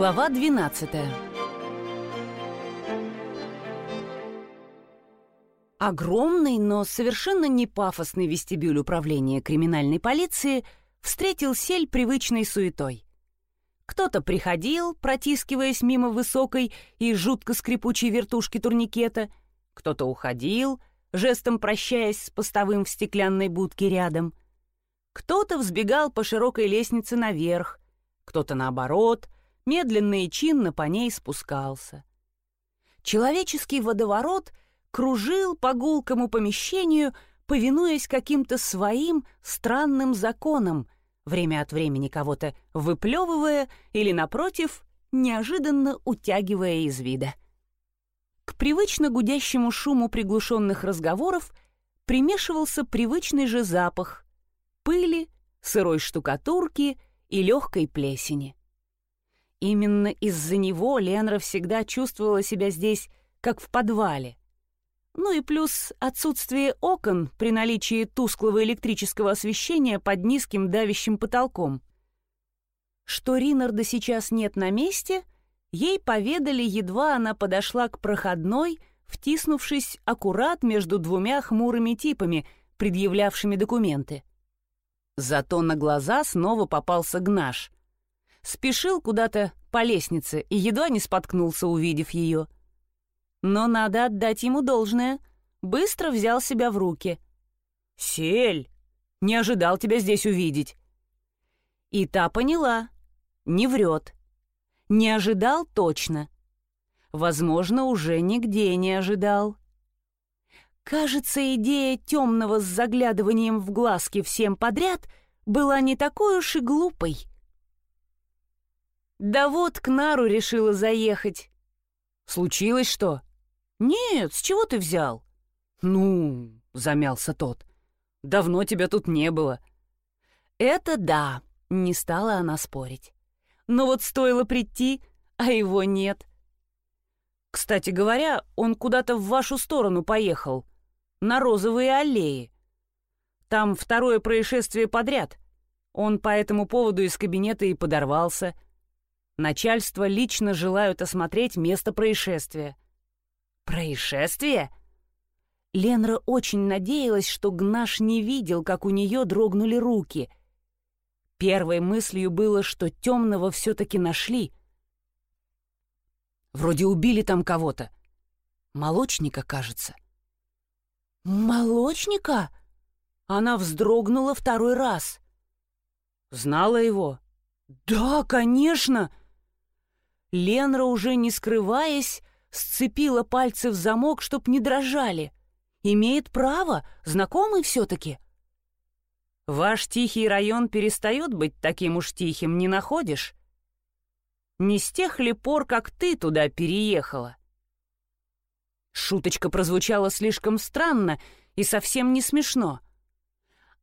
Глава 12 Огромный, но совершенно не пафосный вестибюль управления криминальной полиции встретил сель привычной суетой. Кто-то приходил, протискиваясь мимо высокой и жутко скрипучей вертушки турникета, кто-то уходил, жестом прощаясь с постовым в стеклянной будке рядом. Кто-то взбегал по широкой лестнице наверх, кто-то, наоборот, медленно и чинно по ней спускался. Человеческий водоворот кружил по гулкому помещению, повинуясь каким-то своим странным законам, время от времени кого-то выплевывая или, напротив, неожиданно утягивая из вида. К привычно гудящему шуму приглушенных разговоров примешивался привычный же запах пыли, сырой штукатурки и легкой плесени. Именно из-за него Ленра всегда чувствовала себя здесь, как в подвале. Ну и плюс отсутствие окон при наличии тусклого электрического освещения под низким давящим потолком. Что Ринарда сейчас нет на месте — Ей поведали, едва она подошла к проходной, втиснувшись аккурат между двумя хмурыми типами, предъявлявшими документы. Зато на глаза снова попался Гнаш. Спешил куда-то по лестнице и едва не споткнулся, увидев ее. Но надо отдать ему должное. Быстро взял себя в руки. «Сель! Не ожидал тебя здесь увидеть!» И та поняла. Не врет. Не ожидал точно. Возможно, уже нигде не ожидал. Кажется, идея темного с заглядыванием в глазки всем подряд была не такой уж и глупой. Да вот к Нару решила заехать. Случилось что? Нет, с чего ты взял? Ну, замялся тот. Давно тебя тут не было. Это да, не стала она спорить но вот стоило прийти, а его нет. Кстати говоря, он куда-то в вашу сторону поехал, на розовые аллеи. Там второе происшествие подряд. Он по этому поводу из кабинета и подорвался. Начальство лично желают осмотреть место происшествия. Происшествие? Ленра очень надеялась, что Гнаш не видел, как у нее дрогнули руки — Первой мыслью было, что темного все-таки нашли. Вроде убили там кого-то. Молочника, кажется. «Молочника?» Она вздрогнула второй раз. «Знала его?» «Да, конечно!» Ленра, уже не скрываясь, сцепила пальцы в замок, чтоб не дрожали. «Имеет право, знакомый все-таки». Ваш тихий район перестает быть таким уж тихим, не находишь? Не с тех ли пор, как ты туда переехала? Шуточка прозвучала слишком странно и совсем не смешно.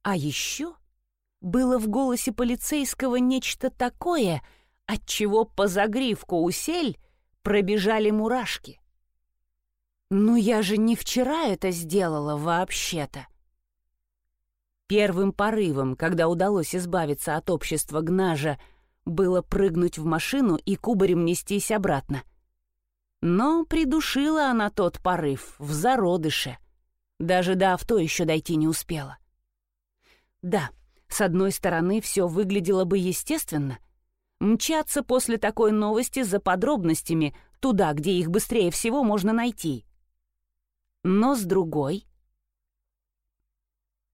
А еще было в голосе полицейского нечто такое, от чего по загривку усель пробежали мурашки. «Ну я же не вчера это сделала вообще-то!» Первым порывом, когда удалось избавиться от общества Гнажа, было прыгнуть в машину и кубарем нестись обратно. Но придушила она тот порыв в зародыше. Даже до авто еще дойти не успела. Да, с одной стороны, все выглядело бы естественно. Мчаться после такой новости за подробностями туда, где их быстрее всего можно найти. Но с другой,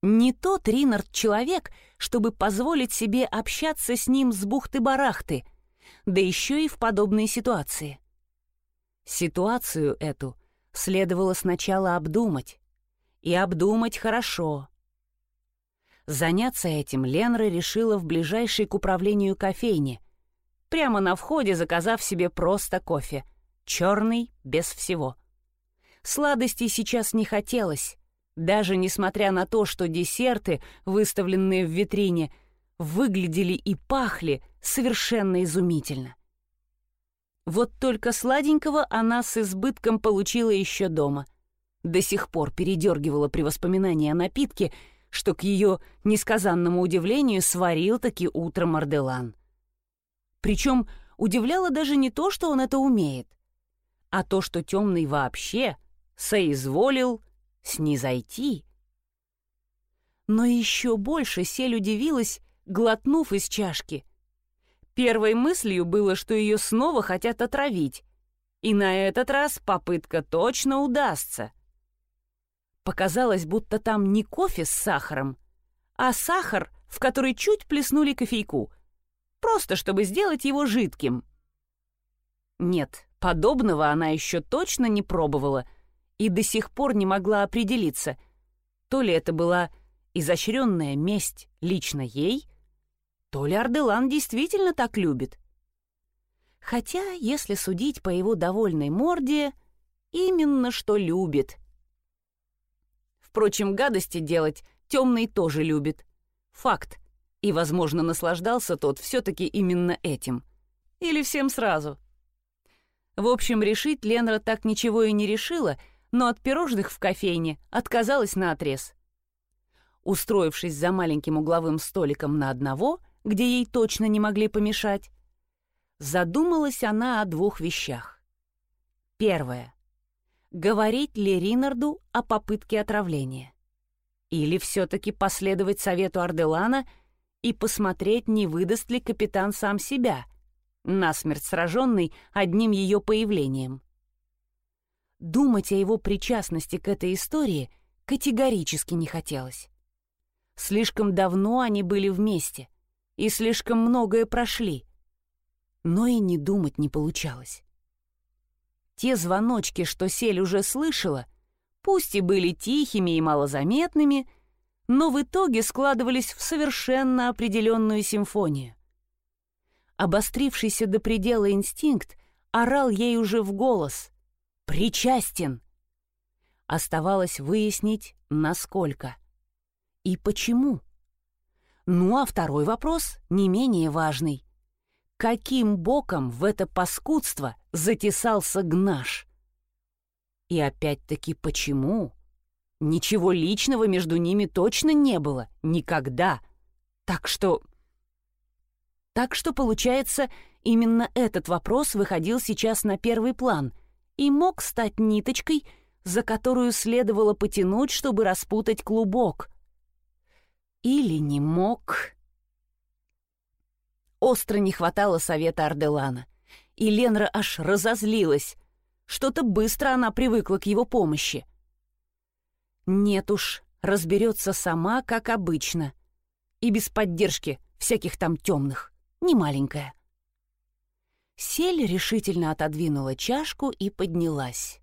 не тот Ринард человек, чтобы позволить себе общаться с ним с бухты-барахты, да еще и в подобной ситуации. Ситуацию эту следовало сначала обдумать. И обдумать хорошо. Заняться этим Ленра решила в ближайшей к управлению кофейне, прямо на входе заказав себе просто кофе, черный, без всего. Сладостей сейчас не хотелось, даже несмотря на то, что десерты, выставленные в витрине, выглядели и пахли совершенно изумительно. Вот только сладенького она с избытком получила еще дома. До сих пор передергивала при воспоминании о напитке, что к ее несказанному удивлению сварил таки утром Арделан. Причем удивляло даже не то, что он это умеет, а то, что темный вообще соизволил снизойти. Но еще больше Сель удивилась, глотнув из чашки. Первой мыслью было, что ее снова хотят отравить, и на этот раз попытка точно удастся. Показалось, будто там не кофе с сахаром, а сахар, в который чуть плеснули кофейку, просто чтобы сделать его жидким. Нет, подобного она еще точно не пробовала и до сих пор не могла определиться, то ли это была изощренная месть лично ей, то ли Арделан действительно так любит. Хотя, если судить по его довольной морде, именно что любит. Впрочем, гадости делать темный тоже любит. Факт. И, возможно, наслаждался тот все-таки именно этим. Или всем сразу. В общем, решить Ленра так ничего и не решила, но от пирожных в кофейне отказалась на отрез. Устроившись за маленьким угловым столиком на одного, где ей точно не могли помешать, задумалась она о двух вещах. Первое. Говорить ли Ринарду о попытке отравления? Или все-таки последовать совету Арделана и посмотреть, не выдаст ли капитан сам себя, насмерть сраженный одним ее появлением? Думать о его причастности к этой истории категорически не хотелось. Слишком давно они были вместе, и слишком многое прошли. Но и не думать не получалось. Те звоночки, что Сель уже слышала, пусть и были тихими и малозаметными, но в итоге складывались в совершенно определенную симфонию. Обострившийся до предела инстинкт орал ей уже в голос. «Причастен!» Оставалось выяснить, насколько. И почему? Ну а второй вопрос не менее важный. Каким боком в это паскудство затесался Гнаш? И опять-таки почему? Ничего личного между ними точно не было. Никогда. Так что... Так что, получается, именно этот вопрос выходил сейчас на первый план и мог стать ниточкой, за которую следовало потянуть, чтобы распутать клубок. Или не мог. Остро не хватало совета Арделана, и Ленра аж разозлилась. Что-то быстро она привыкла к его помощи. Нет уж, разберется сама, как обычно. И без поддержки всяких там темных. Не маленькая. Сель решительно отодвинула чашку и поднялась.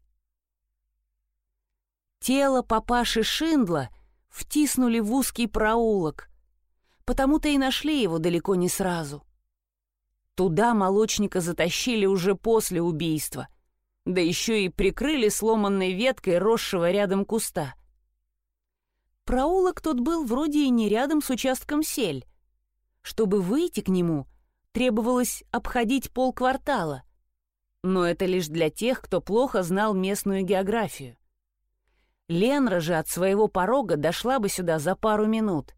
Тело папаши Шиндла — втиснули в узкий проулок, потому-то и нашли его далеко не сразу. Туда молочника затащили уже после убийства, да еще и прикрыли сломанной веткой росшего рядом куста. Проулок тот был вроде и не рядом с участком сель. Чтобы выйти к нему, требовалось обходить полквартала. Но это лишь для тех, кто плохо знал местную географию. Ленра же от своего порога дошла бы сюда за пару минут.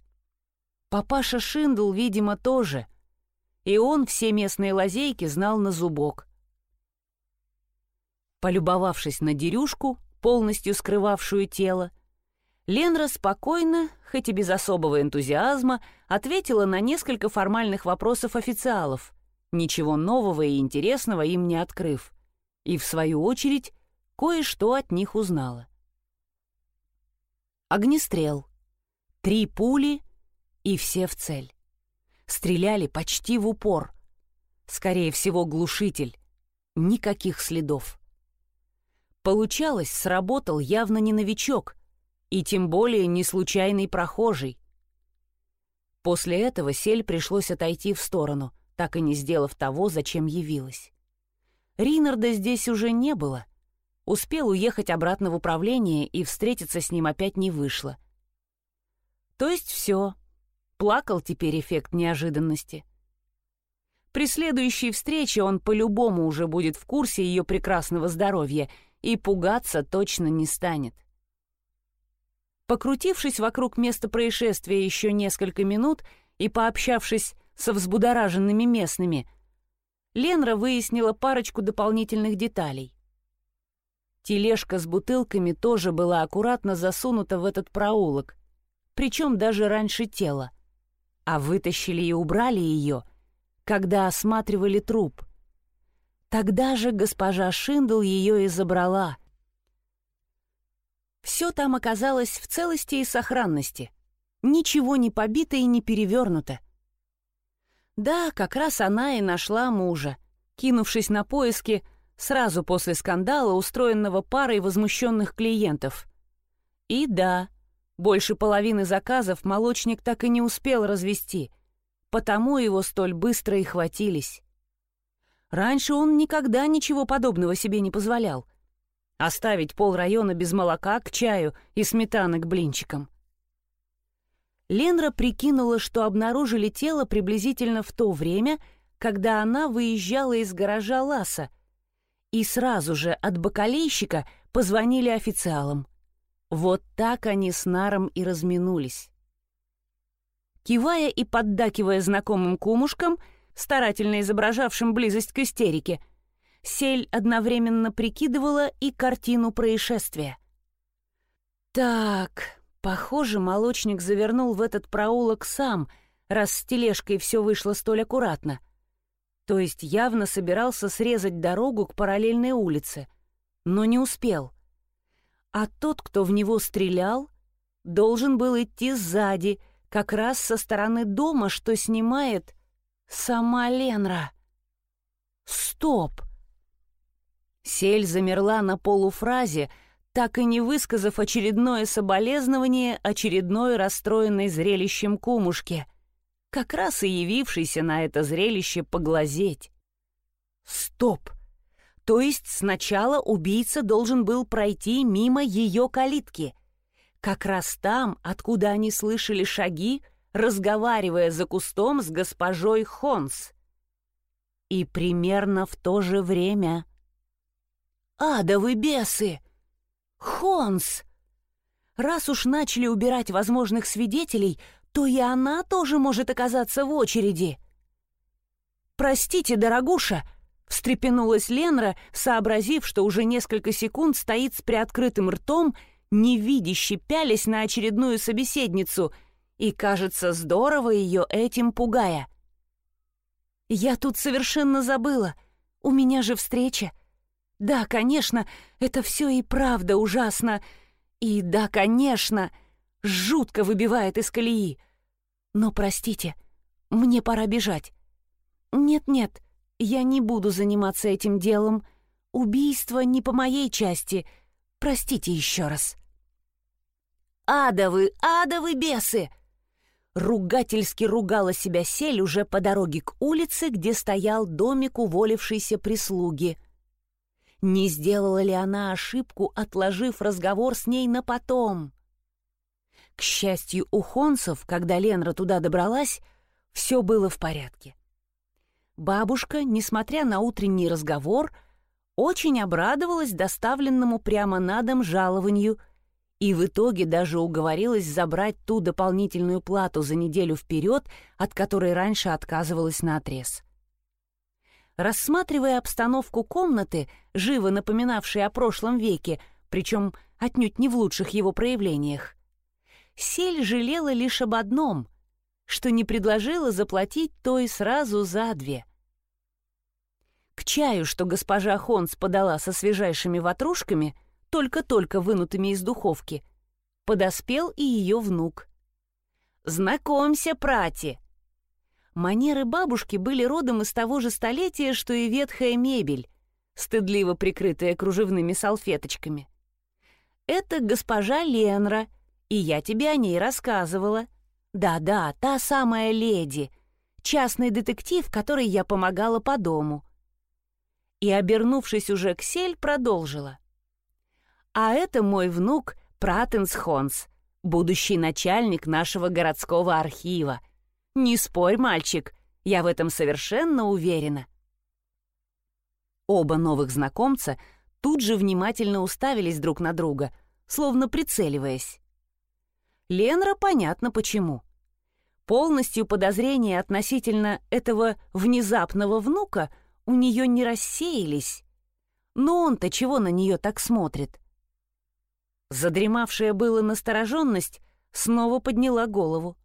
Папаша Шиндл, видимо, тоже. И он все местные лазейки знал на зубок. Полюбовавшись на дерюшку, полностью скрывавшую тело, Ленра спокойно, хоть и без особого энтузиазма, ответила на несколько формальных вопросов официалов, ничего нового и интересного им не открыв, и, в свою очередь, кое-что от них узнала. Огнестрел. Три пули и все в цель. Стреляли почти в упор. Скорее всего, глушитель. Никаких следов. Получалось, сработал явно не новичок, и тем более не случайный прохожий. После этого Сель пришлось отойти в сторону, так и не сделав того, зачем явилась. Ринарда здесь уже не было, Успел уехать обратно в управление, и встретиться с ним опять не вышло. То есть все. Плакал теперь эффект неожиданности. При следующей встрече он по-любому уже будет в курсе ее прекрасного здоровья и пугаться точно не станет. Покрутившись вокруг места происшествия еще несколько минут и пообщавшись со взбудораженными местными, Ленра выяснила парочку дополнительных деталей. Тележка с бутылками тоже была аккуратно засунута в этот проулок, причем даже раньше тела. А вытащили и убрали ее, когда осматривали труп. Тогда же госпожа Шиндл ее и забрала. Все там оказалось в целости и сохранности. Ничего не побито и не перевернуто. Да, как раз она и нашла мужа, кинувшись на поиски сразу после скандала, устроенного парой возмущенных клиентов. И да, больше половины заказов молочник так и не успел развести, потому его столь быстро и хватились. Раньше он никогда ничего подобного себе не позволял. Оставить пол района без молока к чаю и сметаны к блинчикам. Ленра прикинула, что обнаружили тело приблизительно в то время, когда она выезжала из гаража Ласа — и сразу же от бакалейщика позвонили официалам. Вот так они с Наром и разминулись. Кивая и поддакивая знакомым кумушкам, старательно изображавшим близость к истерике, Сель одновременно прикидывала и картину происшествия. «Так, похоже, молочник завернул в этот проулок сам, раз с тележкой все вышло столь аккуратно то есть явно собирался срезать дорогу к параллельной улице, но не успел. А тот, кто в него стрелял, должен был идти сзади, как раз со стороны дома, что снимает сама Ленра. Стоп! Сель замерла на полуфразе, так и не высказав очередное соболезнование очередной расстроенной зрелищем кумушке как раз и явившийся на это зрелище поглазеть. Стоп! То есть сначала убийца должен был пройти мимо ее калитки, как раз там, откуда они слышали шаги, разговаривая за кустом с госпожой Хонс. И примерно в то же время... «Адовы бесы! Хонс!» Раз уж начали убирать возможных свидетелей, то и она тоже может оказаться в очереди. «Простите, дорогуша», — встрепенулась Ленра, сообразив, что уже несколько секунд стоит с приоткрытым ртом, невидяще пялясь на очередную собеседницу, и, кажется, здорово ее этим пугая. «Я тут совершенно забыла. У меня же встреча. Да, конечно, это все и правда ужасно. И да, конечно, жутко выбивает из колеи. Но простите, мне пора бежать. Нет-нет, я не буду заниматься этим делом. Убийство не по моей части. Простите еще раз. «Адовы, адовы бесы!» Ругательски ругала себя Сель уже по дороге к улице, где стоял домик уволившейся прислуги. Не сделала ли она ошибку, отложив разговор с ней на потом? К счастью, у Хонсов, когда Ленра туда добралась, все было в порядке. Бабушка, несмотря на утренний разговор, очень обрадовалась доставленному прямо на дом жалованию и в итоге даже уговорилась забрать ту дополнительную плату за неделю вперед, от которой раньше отказывалась на отрез. Рассматривая обстановку комнаты, живо напоминавшей о прошлом веке, причем отнюдь не в лучших его проявлениях, Сель жалела лишь об одном, что не предложила заплатить той сразу за две. К чаю, что госпожа Хонс подала со свежайшими ватрушками, только-только вынутыми из духовки, подоспел и ее внук. «Знакомься, прати!» Манеры бабушки были родом из того же столетия, что и ветхая мебель, стыдливо прикрытая кружевными салфеточками. Это госпожа Ленра — и я тебе о ней рассказывала. Да-да, та самая леди, частный детектив, которой я помогала по дому. И, обернувшись уже к Сель, продолжила. А это мой внук Пратенс Хонс, будущий начальник нашего городского архива. Не спорь, мальчик, я в этом совершенно уверена. Оба новых знакомца тут же внимательно уставились друг на друга, словно прицеливаясь. Ленра понятно почему. Полностью подозрения относительно этого внезапного внука у нее не рассеялись. Но он-то чего на нее так смотрит? Задремавшая была настороженность снова подняла голову.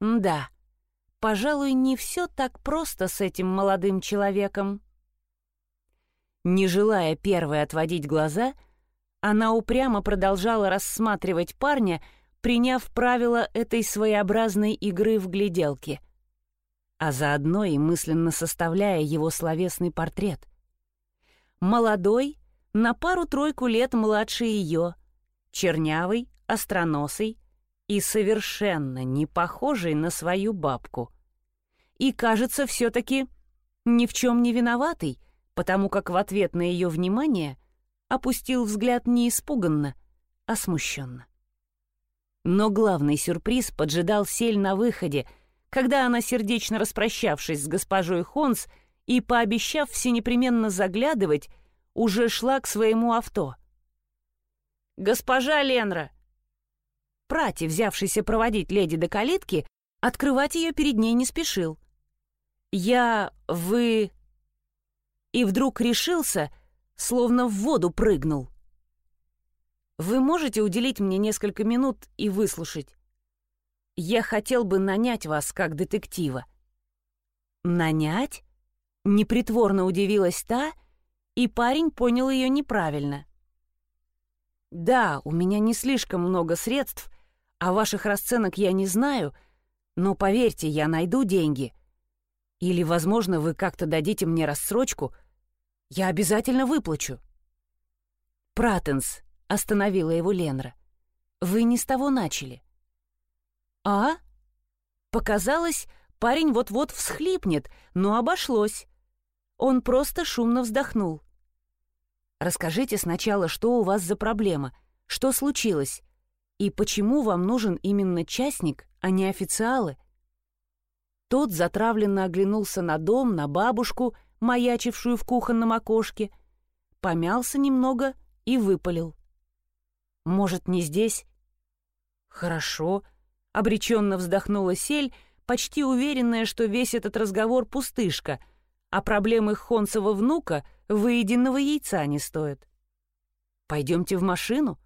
Да, пожалуй, не все так просто с этим молодым человеком. Не желая первой отводить глаза, она упрямо продолжала рассматривать парня, приняв правила этой своеобразной игры в гляделки, а заодно и мысленно составляя его словесный портрет. Молодой, на пару-тройку лет младше ее, чернявый, остроносый и совершенно не похожий на свою бабку. И, кажется, все-таки ни в чем не виноватый, потому как в ответ на ее внимание опустил взгляд не испуганно, а смущенно. Но главный сюрприз поджидал Сель на выходе, когда она, сердечно распрощавшись с госпожой Хонс и пообещав всенепременно заглядывать, уже шла к своему авто. «Госпожа Ленра!» Прати, взявшийся проводить леди до калитки, открывать ее перед ней не спешил. «Я... вы...» и вдруг решился, словно в воду прыгнул. «Вы можете уделить мне несколько минут и выслушать? Я хотел бы нанять вас как детектива». «Нанять?» — непритворно удивилась та, и парень понял ее неправильно. «Да, у меня не слишком много средств, а ваших расценок я не знаю, но поверьте, я найду деньги. Или, возможно, вы как-то дадите мне рассрочку — я обязательно выплачу». «Пратенс», — остановила его Ленра. «Вы не с того начали». «А?» Показалось, парень вот-вот всхлипнет, но обошлось. Он просто шумно вздохнул. «Расскажите сначала, что у вас за проблема, что случилось, и почему вам нужен именно частник, а не официалы?» Тот затравленно оглянулся на дом, на бабушку — маячившую в кухонном окошке, помялся немного и выпалил. «Может, не здесь?» «Хорошо», — обреченно вздохнула Сель, почти уверенная, что весь этот разговор пустышка, а проблемы Хонцева внука выеденного яйца не стоят. «Пойдемте в машину.